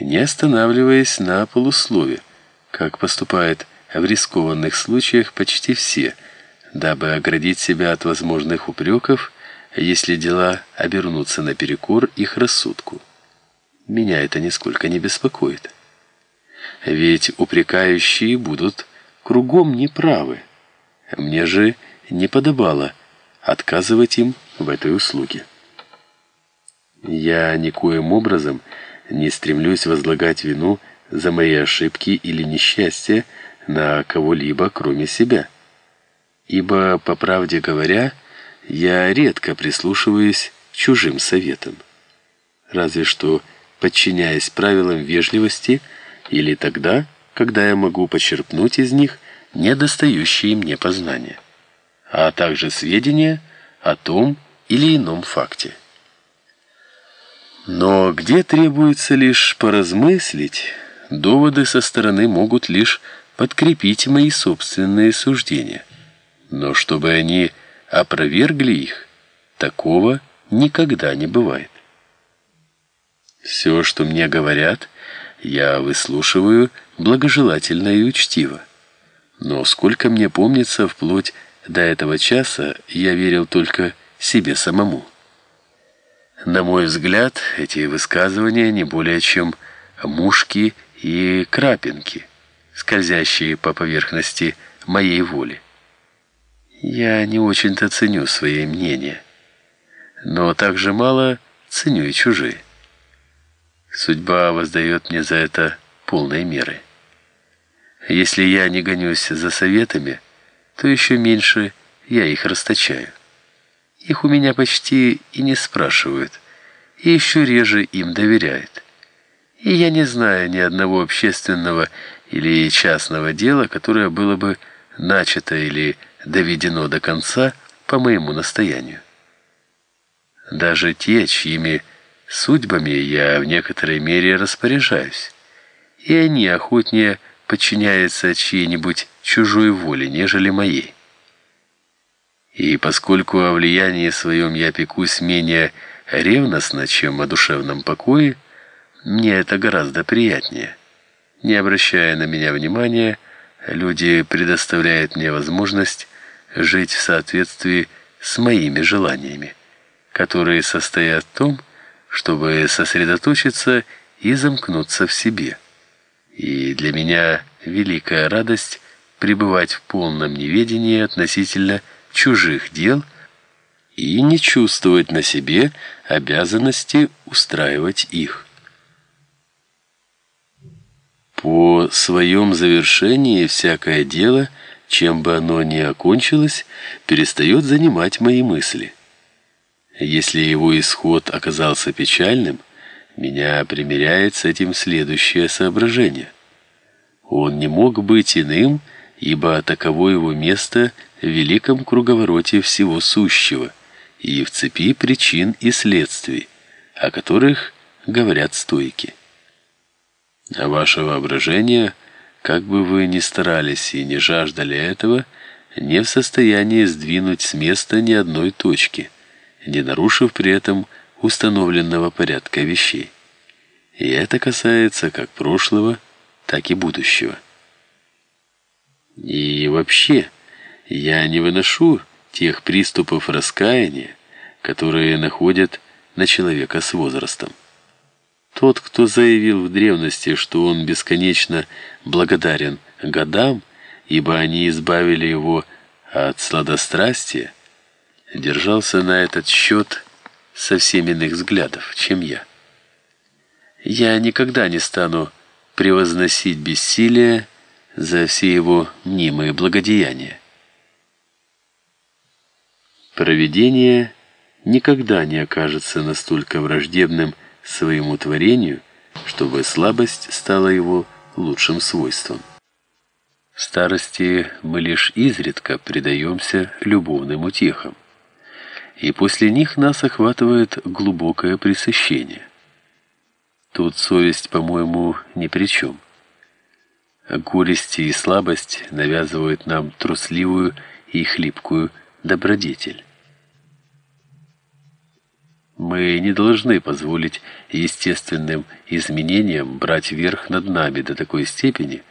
не останавливаясь на полуслове, как поступает в рискованных случаях почти все, дабы оградить себя от возможных упреков, если дела обернутся наперекор их рассудку. Меня это нисколько не беспокоит. Ведь упрекающие будут кругом неправы. Мне же не подобало отказывать им в этой услуге. Я никоим образом не стремлюсь возлагать вину за мои ошибки или несчастья на кого-либо, кроме себя. Ибо, по правде говоря, я редко прислушиваюсь к чужим советам. Разве что подчиняясь правилам вежливости или тогда, когда я могу почерпнуть из них недостающие мне познания, а также сведения о том или ином факте. Но где требуется лишь поразмыслить, доводы со стороны могут лишь подкрепить мои собственные суждения. Но чтобы они опровергли их, такого никогда не бывает. Все, что мне говорят, я выслушиваю благожелательно и учтиво. Но сколько мне помнится, вплоть до этого часа я верил только себе самому. На мой взгляд, эти высказывания не более чем мушки и крапинки, скользящие по поверхности моей воли. Я не очень-то ценю свои мнения, но также мало ценю и чужие. Судьба воздает мне за это полной меры. Если я не гонюсь за советами, то еще меньше я их расточаю. Их у меня почти и не спрашивают, и еще реже им доверяют. И я не знаю ни одного общественного или частного дела, которое было бы начато или доведено до конца по моему настоянию. Даже те, чьими судьбами я в некоторой мере распоряжаюсь, и они охотнее подчиняются чьей-нибудь чужой воле, нежели моей. И поскольку о влиянии своем я пекусь менее ревностно, чем о душевном покое, мне это гораздо приятнее. Не обращая на меня внимания, люди предоставляют мне возможность жить в соответствии с моими желаниями, которые состоят в том, чтобы сосредоточиться и замкнуться в себе. И для меня великая радость пребывать в полном неведении относительно чужих дел и не чувствовать на себе обязанности устраивать их. По своем завершении всякое дело, чем бы оно ни окончилось, перестает занимать мои мысли. Если его исход оказался печальным, меня примиряет с этим следующее соображение. Он не мог быть иным, ибо таково его место в великом круговороте всего сущего и в цепи причин и следствий, о которых говорят стойки. А ваше воображение, как бы вы ни старались и не жаждали этого, не в состоянии сдвинуть с места ни одной точки, не нарушив при этом установленного порядка вещей. И это касается как прошлого, так и будущего. И вообще, я не выношу тех приступов раскаяния, которые находят на человека с возрастом. Тот, кто заявил в древности, что он бесконечно благодарен годам, ибо они избавили его от сладострастия, держался на этот счет совсем иных взглядов, чем я. Я никогда не стану превозносить бессилие за все его мнимые благодеяния. Провидение никогда не окажется настолько враждебным своему творению, чтобы слабость стала его лучшим свойством. В старости мы лишь изредка предаемся любовным утехам, и после них нас охватывает глубокое пресыщение. Тут совесть, по-моему, ни при чем. Горести и слабость навязывают нам трусливую и хлипкую добродетель. Мы не должны позволить естественным изменениям брать верх над нами до такой степени,